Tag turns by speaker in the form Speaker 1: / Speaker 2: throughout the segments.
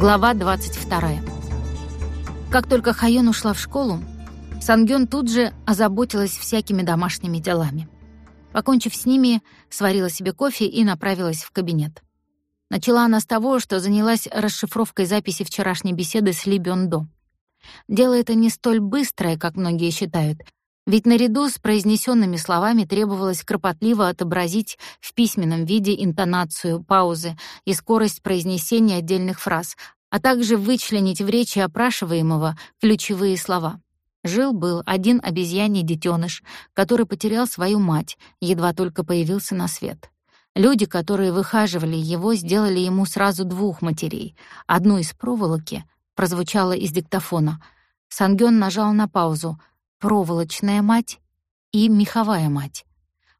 Speaker 1: Глава 22. Как только Хайон ушла в школу, Сангён тут же озаботилась всякими домашними делами. Покончив с ними, сварила себе кофе и направилась в кабинет. Начала она с того, что занялась расшифровкой записи вчерашней беседы с Ли Бёндо. Дело это не столь быстрое, как многие считают, ведь наряду с произнесенными словами требовалось кропотливо отобразить в письменном виде интонацию, паузы и скорость произнесения отдельных фраз, а также вычленить в речи опрашиваемого ключевые слова. Жил-был один обезьяний детеныш, который потерял свою мать, едва только появился на свет. Люди, которые выхаживали его, сделали ему сразу двух матерей. Одну из проволоки прозвучало из диктофона. Сангён нажал на паузу — проволочная мать и меховая мать.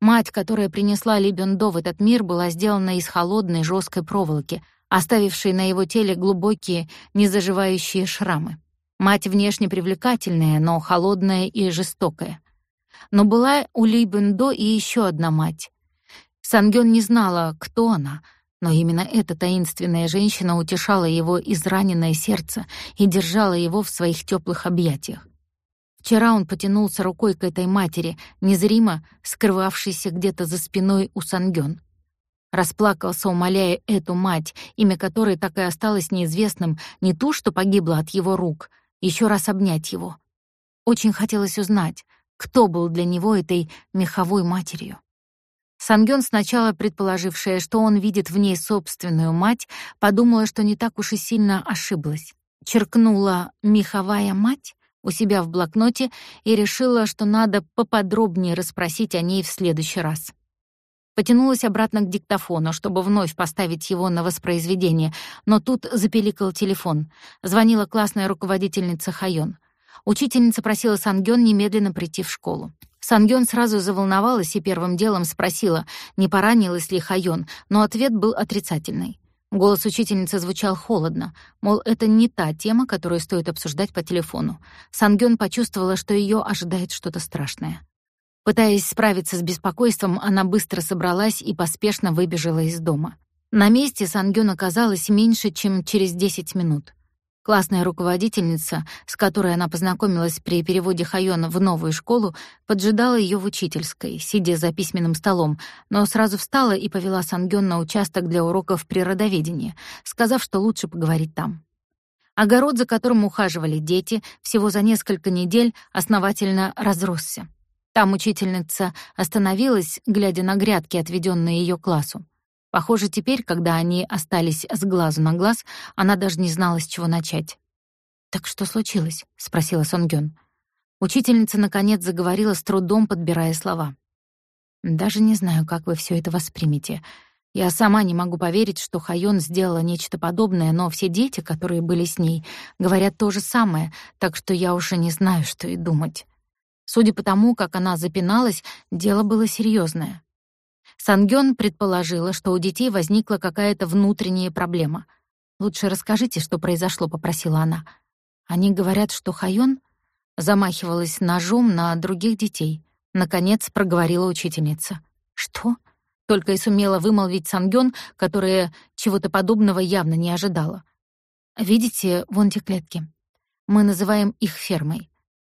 Speaker 1: Мать, которая принесла Ли Бёндо в этот мир, была сделана из холодной жесткой проволоки, оставившей на его теле глубокие, незаживающие шрамы. Мать внешне привлекательная, но холодная и жестокая. Но была у Ли Бёндо и еще одна мать. Сангён не знала, кто она, но именно эта таинственная женщина утешала его израненное сердце и держала его в своих теплых объятиях. Вчера он потянулся рукой к этой матери, незримо скрывавшейся где-то за спиной у Сангён. Расплакался, умоляя эту мать, имя которой так и осталось неизвестным, не ту, что погибла от его рук, еще раз обнять его. Очень хотелось узнать, кто был для него этой меховой матерью. Сангён, сначала предположившая, что он видит в ней собственную мать, подумала, что не так уж и сильно ошиблась. Черкнула «меховая мать» у себя в блокноте и решила, что надо поподробнее расспросить о ней в следующий раз. Потянулась обратно к диктофону, чтобы вновь поставить его на воспроизведение, но тут запеликал телефон. Звонила классная руководительница Хайон. Учительница просила Сангён немедленно прийти в школу. Сангён сразу заволновалась и первым делом спросила, не поранилась ли Хайон, но ответ был отрицательный. Голос учительницы звучал холодно, мол, это не та тема, которую стоит обсуждать по телефону. Сангён почувствовала, что её ожидает что-то страшное. Пытаясь справиться с беспокойством, она быстро собралась и поспешно выбежала из дома. На месте Сангён оказалась меньше, чем через 10 минут. Классная руководительница, с которой она познакомилась при переводе Хайона в новую школу, поджидала ее в учительской, сидя за письменным столом, но сразу встала и повела Сангён на участок для уроков природоведения, сказав, что лучше поговорить там. Огород, за которым ухаживали дети, всего за несколько недель основательно разросся. Там учительница остановилась, глядя на грядки, отведенные ее классу. Похоже, теперь, когда они остались с глазу на глаз, она даже не знала, с чего начать. «Так что случилось?» — спросила Сонгён. Учительница, наконец, заговорила с трудом, подбирая слова. «Даже не знаю, как вы все это воспримете. Я сама не могу поверить, что Хайон сделала нечто подобное, но все дети, которые были с ней, говорят то же самое, так что я уже не знаю, что и думать». Судя по тому, как она запиналась, дело было серьезное. Сангён предположила, что у детей возникла какая-то внутренняя проблема. «Лучше расскажите, что произошло», — попросила она. «Они говорят, что Хайон замахивалась ножом на других детей», — наконец проговорила учительница. «Что?» — только и сумела вымолвить Сангён, которая чего-то подобного явно не ожидала. «Видите, вон те клетки. Мы называем их фермой.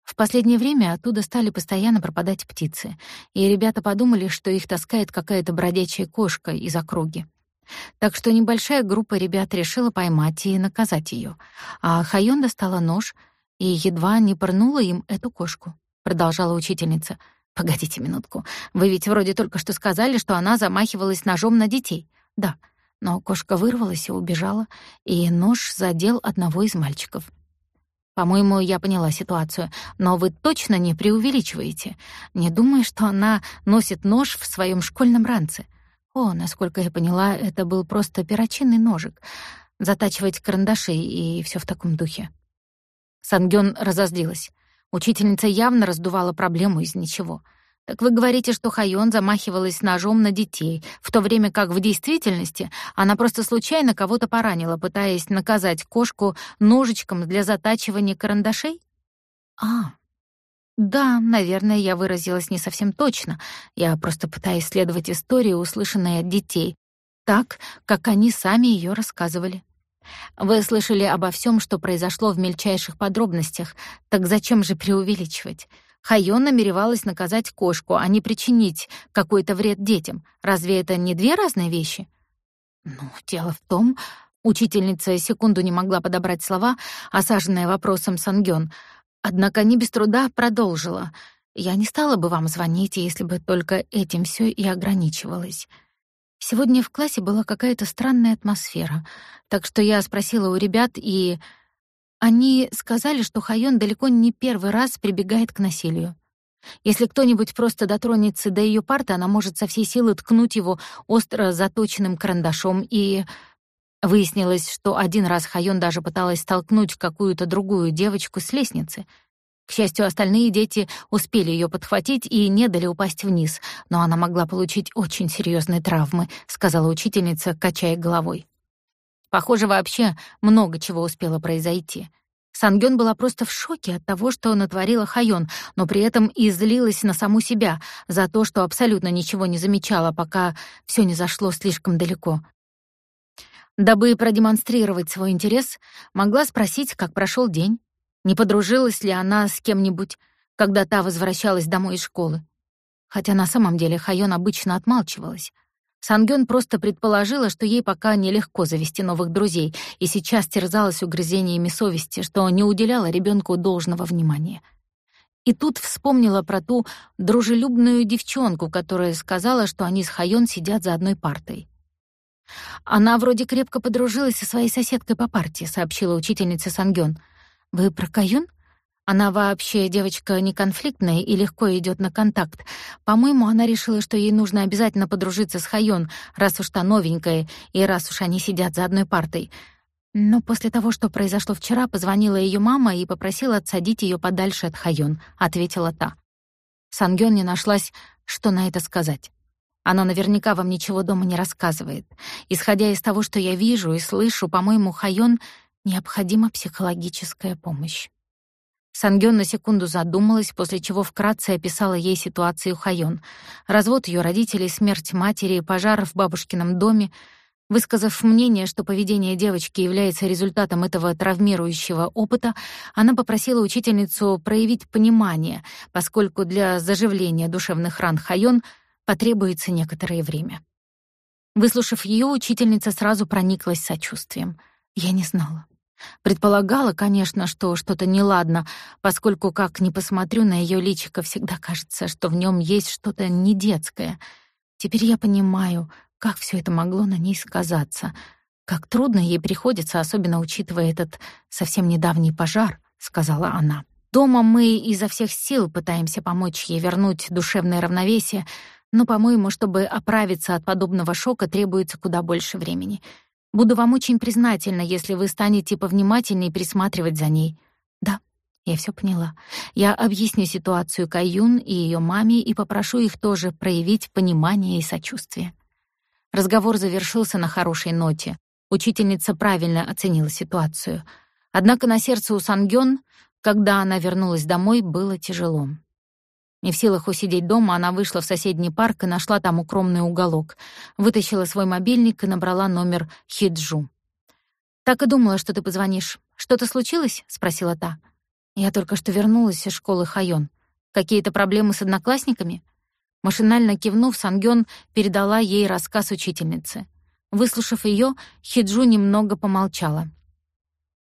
Speaker 1: В последнее время оттуда стали постоянно пропадать птицы, и ребята подумали, что их таскает какая-то бродячая кошка из округи. Так что небольшая группа ребят решила поймать и наказать ее, а Хайон достала нож и едва не пырнула им эту кошку, продолжала учительница. Погодите минутку. Вы ведь вроде только что сказали, что она замахивалась ножом на детей. Да, но кошка вырвалась и убежала, и нож задел одного из мальчиков. По-моему, я поняла ситуацию, но вы точно не преувеличиваете. Не думаю, что она носит нож в своем школьном ранце. О, насколько я поняла, это был просто перочинный ножик. Затачивать карандаши и все в таком духе. Сангён разозлилась. Учительница явно раздувала проблему из ничего — так вы говорите, что Хайон замахивалась ножом на детей, в то время как в действительности она просто случайно кого-то поранила, пытаясь наказать кошку ножичком для затачивания карандашей? А, да, наверное, я выразилась не совсем точно. Я просто пытаюсь следовать истории, услышанной от детей, так, как они сами ее рассказывали. Вы слышали обо всем, что произошло в мельчайших подробностях, так зачем же преувеличивать? Хайон намеревалась наказать кошку, а не причинить какой-то вред детям. Разве это не две разные вещи? Ну, дело в том, учительница секунду не могла подобрать слова, осаженная вопросом Сангён, однако не без труда продолжила. Я не стала бы вам звонить, если бы только этим все и ограничивалось. Сегодня в классе была какая-то странная атмосфера, так что я спросила у ребят, и они сказали, что Хайон далеко не первый раз прибегает к насилию. Если кто-нибудь просто дотронется до ее парты, она может со всей силы ткнуть его остро заточенным карандашом, и выяснилось, что один раз Хайон даже пыталась столкнуть какую-то другую девочку с лестницы — к счастью, остальные дети успели ее подхватить и не дали упасть вниз, но она могла получить очень серьезные травмы, сказала учительница, качая головой. Похоже, вообще много чего успело произойти. Сангён была просто в шоке от того, что натворила Хайон, но при этом и злилась на саму себя за то, что абсолютно ничего не замечала, пока все не зашло слишком далеко. Дабы продемонстрировать свой интерес, могла спросить, как прошел день, не подружилась ли она с кем-нибудь, когда та возвращалась домой из школы? Хотя на самом деле Хайон обычно отмалчивалась. Сангён просто предположила, что ей пока нелегко завести новых друзей, и сейчас терзалась угрызениями совести, что не уделяла ребенку должного внимания. И тут вспомнила про ту дружелюбную девчонку, которая сказала, что они с Хайон сидят за одной партой. «Она вроде крепко подружилась со своей соседкой по парте», — сообщила учительница Сангён. Вы про Каюн? Она вообще девочка не конфликтная и легко идет на контакт. По-моему, она решила, что ей нужно обязательно подружиться с Хайон, раз уж та новенькая, и раз уж они сидят за одной партой. Но после того, что произошло вчера, позвонила ее мама и попросила отсадить ее подальше от Хайон, ответила та. Сангён не нашлась, что на это сказать. Она наверняка вам ничего дома не рассказывает. Исходя из того, что я вижу и слышу, по-моему, Хайон Необходима психологическая помощь. Сангён на секунду задумалась, после чего вкратце описала ей ситуацию Хайон. Развод ее родителей, смерть матери, пожар в бабушкином доме. Высказав мнение, что поведение девочки является результатом этого травмирующего опыта, она попросила учительницу проявить понимание, поскольку для заживления душевных ран Хайон потребуется некоторое время. Выслушав ее, учительница сразу прониклась сочувствием. Я не знала. Предполагала, конечно, что что-то неладно, поскольку, как ни посмотрю на ее личико, всегда кажется, что в нем есть что-то недетское. Теперь я понимаю, как все это могло на ней сказаться, как трудно ей приходится, особенно учитывая этот совсем недавний пожар, сказала она. Дома мы изо всех сил пытаемся помочь ей вернуть душевное равновесие, но, по-моему, чтобы оправиться от подобного шока, требуется куда больше времени — Буду вам очень признательна, если вы станете повнимательнее присматривать за ней. Да, я все поняла. Я объясню ситуацию Каюн и ее маме и попрошу их тоже проявить понимание и сочувствие. Разговор завершился на хорошей ноте. Учительница правильно оценила ситуацию. Однако на сердце у Сангён, когда она вернулась домой, было тяжело. Не в силах усидеть дома, она вышла в соседний парк и нашла там укромный уголок. Вытащила свой мобильник и набрала номер Хиджу. «Так и думала, что ты позвонишь. Что-то случилось?» — спросила та. «Я только что вернулась из школы Хайон. Какие-то проблемы с одноклассниками?» Машинально кивнув, Сангён передала ей рассказ учительницы. Выслушав ее, Хиджу немного помолчала.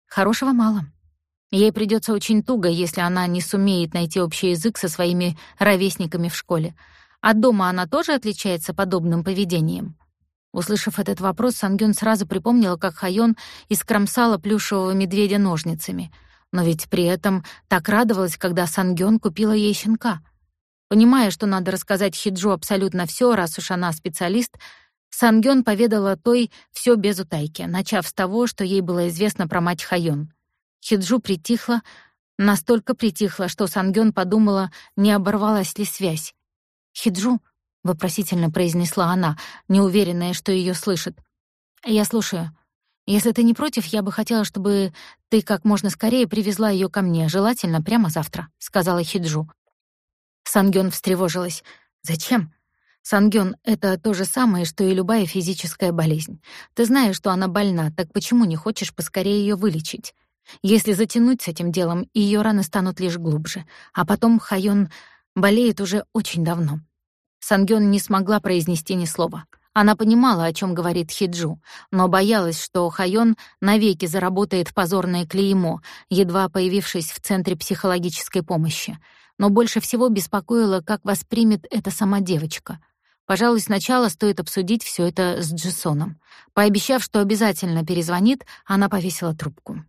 Speaker 1: «Хорошего мало. Ей придется очень туго, если она не сумеет найти общий язык со своими ровесниками в школе. А дома она тоже отличается подобным поведением? Услышав этот вопрос, Сангюн сразу припомнила, как Хайон искромсала плюшевого медведя ножницами. Но ведь при этом так радовалась, когда Сангён купила ей щенка. Понимая, что надо рассказать Хиджу абсолютно все, раз уж она специалист, Сангён поведала той все без утайки, начав с того, что ей было известно про мать Хайон. Хиджу притихла, настолько притихла, что Сангён подумала, не оборвалась ли связь. «Хиджу?» — вопросительно произнесла она, неуверенная, что её слышит. «Я слушаю. Если ты не против, я бы хотела, чтобы ты как можно скорее привезла её ко мне, желательно прямо завтра», — сказала Хиджу. Сангён встревожилась. «Зачем?» Сангён — это то же самое, что и любая физическая болезнь. Ты знаешь, что она больна, так почему не хочешь поскорее её вылечить? Если затянуть с этим делом, её раны станут лишь глубже. А потом Хайон болеет уже очень давно. Сангён не смогла произнести ни слова. Она понимала, о чём говорит Хиджу, но боялась, что Хайон навеки заработает позорное клеймо, едва появившись в центре психологической помощи. Но больше всего беспокоило, как воспримет это сама девочка — Пожалуй, сначала стоит обсудить все это с Джессоном. Пообещав, что обязательно перезвонит, она повесила трубку.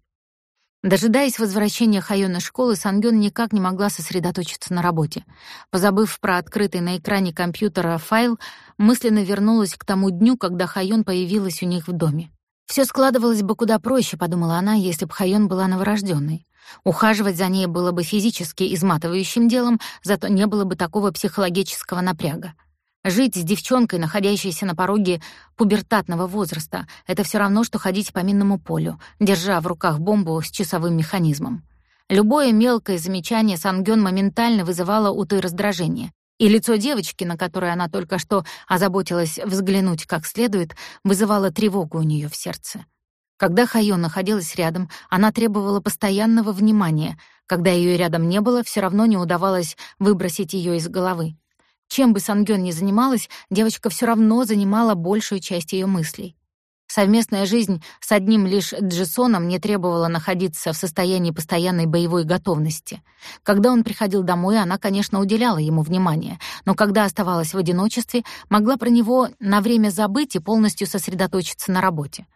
Speaker 1: Дожидаясь возвращения Хайона из школы, Сангён никак не могла сосредоточиться на работе. Позабыв про открытый на экране компьютера файл, мысленно вернулась к тому дню, когда Хайон появилась у них в доме. Все складывалось бы куда проще, подумала она, если бы Хайон была новорожденной. Ухаживать за ней было бы физически изматывающим делом, зато не было бы такого психологического напряга. Жить с девчонкой, находящейся на пороге пубертатного возраста, это все равно, что ходить по минному полю, держа в руках бомбу с часовым механизмом. Любое мелкое замечание Сангён моментально вызывало у той раздражение, и лицо девочки, на которое она только что озаботилась взглянуть как следует, вызывало тревогу у нее в сердце. Когда Хайон находилась рядом, она требовала постоянного внимания. Когда ее рядом не было, все равно не удавалось выбросить ее из головы. Чем бы Сангён ни занималась, девочка все равно занимала большую часть ее мыслей. Совместная жизнь с одним лишь Джессоном не требовала находиться в состоянии постоянной боевой готовности. Когда он приходил домой, она, конечно, уделяла ему внимание, но когда оставалась в одиночестве, могла про него на время забыть и полностью сосредоточиться на работе.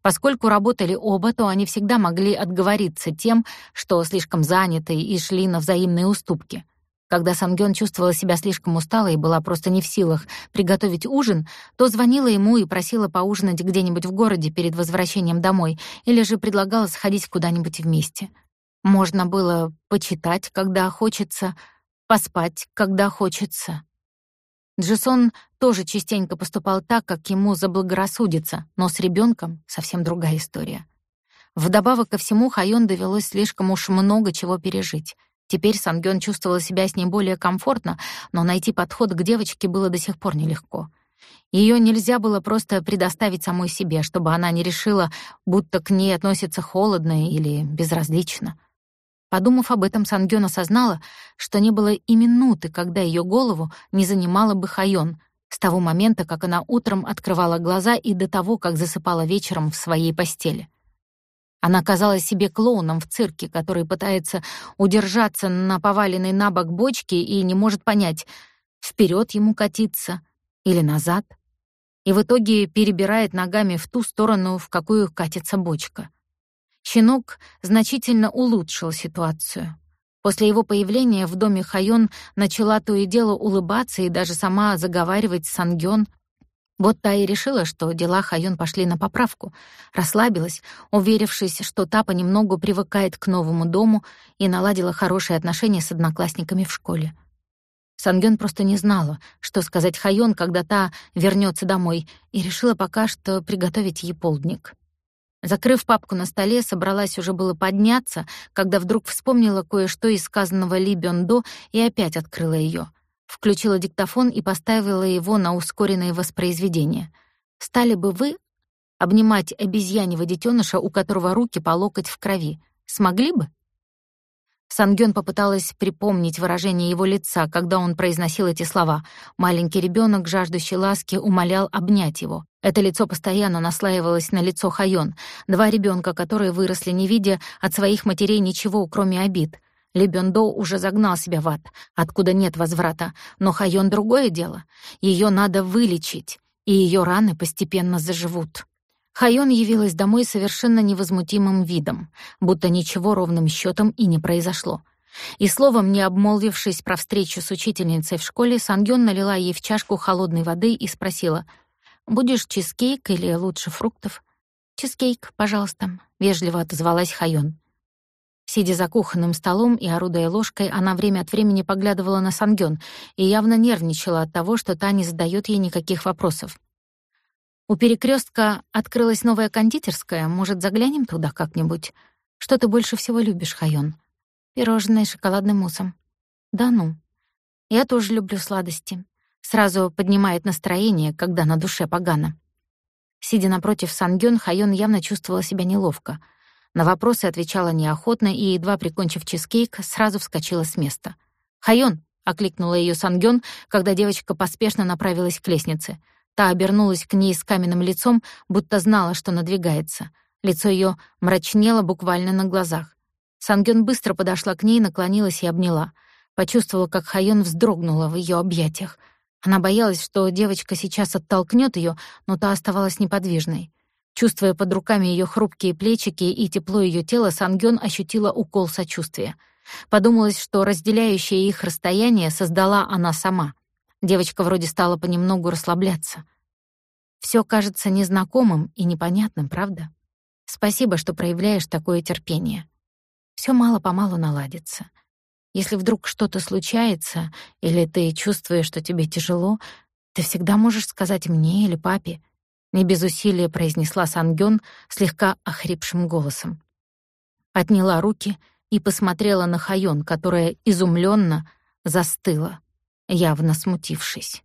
Speaker 1: Поскольку работали оба, то они всегда могли отговориться тем, что слишком заняты и шли на взаимные уступки. Когда Сангён чувствовала себя слишком усталой и была просто не в силах приготовить ужин, то звонила ему и просила поужинать где-нибудь в городе перед возвращением домой или же предлагала сходить куда-нибудь вместе. Можно было почитать, когда хочется, поспать, когда хочется. Джесон тоже частенько поступал так, как ему заблагорассудится, но с ребенком совсем другая история. Вдобавок ко всему Хайон довелось слишком уж много чего пережить — Теперь Сангён чувствовала себя с ней более комфортно, но найти подход к девочке было до сих пор нелегко. Её нельзя было просто предоставить самой себе, чтобы она не решила, будто к ней относятся холодно или безразлично. Подумав об этом, Сангён осознала, что не было и минуты, когда её голову не занимала бы Хайон, с того момента, как она утром открывала глаза и до того, как засыпала вечером в своей постели. Она казалась себе клоуном в цирке, который пытается удержаться на поваленной на бок бочке и не может понять, вперед ему катиться или назад. И в итоге перебирает ногами в ту сторону, в какую катится бочка. Щенок значительно улучшил ситуацию. После его появления в доме Хайон начала то и дело улыбаться и даже сама заговаривать с Сангён, вот та и решила, что дела Хаюн пошли на поправку, расслабилась, уверившись, что та понемногу привыкает к новому дому и наладила хорошие отношения с одноклассниками в школе. Сангён просто не знала, что сказать Хайон, когда та вернется домой, и решила пока что приготовить ей полдник. Закрыв папку на столе, собралась уже было подняться, когда вдруг вспомнила кое-что из сказанного Ли Бёндо и опять открыла её — Включила диктофон и поставила его на ускоренное воспроизведение. Стали бы вы обнимать обезьяньего детеныша, у которого руки по локоть в крови? Смогли бы? Сангён попыталась припомнить выражение его лица, когда он произносил эти слова. Маленький ребенок, жаждущий ласки, умолял обнять его. Это лицо постоянно наслаивалось на лицо Хайон. Два ребенка, которые выросли не видя от своих матерей ничего, кроме обид — Лебендо уже загнал себя в ад, откуда нет возврата, но Хайон другое дело. Ее надо вылечить, и ее раны постепенно заживут. Хайон явилась домой совершенно невозмутимым видом, будто ничего ровным счетом и не произошло. И словом, не обмолвившись про встречу с учительницей в школе, Сангён налила ей в чашку холодной воды и спросила, «Будешь чизкейк или лучше фруктов?» «Чизкейк, пожалуйста», — вежливо отозвалась Хайон. Сидя за кухонным столом и орудуя ложкой, она время от времени поглядывала на Сангён и явно нервничала от того, что та не задаёт ей никаких вопросов. У перекрёстка открылась новая кондитерская, может, заглянем туда как-нибудь? Что ты больше всего любишь, Хайон? Пирожное с шоколадным муссом. Да ну. Я тоже люблю сладости. Сразу поднимает настроение, когда на душе погано. Сидя напротив Сангён, Хайон явно чувствовала себя неловко. На вопросы отвечала неохотно и, едва прикончив чизкейк, сразу вскочила с места. «Хайон!» — окликнула её Сангён, когда девочка поспешно направилась к лестнице. Та обернулась к ней с каменным лицом, будто знала, что надвигается. Лицо её мрачнело буквально на глазах. Сангён быстро подошла к ней, наклонилась и обняла. Почувствовала, как Хайон вздрогнула в её объятиях — она боялась, что девочка сейчас оттолкнет ее, но та оставалась неподвижной. Чувствуя под руками ее хрупкие плечики и тепло ее тела, Сангён ощутила укол сочувствия. Подумалось, что разделяющее их расстояние создала она сама. Девочка вроде стала понемногу расслабляться. Все кажется незнакомым и непонятным, правда? Спасибо, что проявляешь такое терпение. Все мало-помалу наладится. Если вдруг что-то случается, или ты чувствуешь, что тебе тяжело, ты всегда можешь сказать мне или папе. Не без усилия произнесла Сангён слегка охрипшим голосом. Отняла руки и посмотрела на Хайон, которая изумленно застыла, явно смутившись.